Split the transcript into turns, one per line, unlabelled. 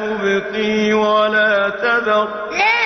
تبقي ولا تذر.
لا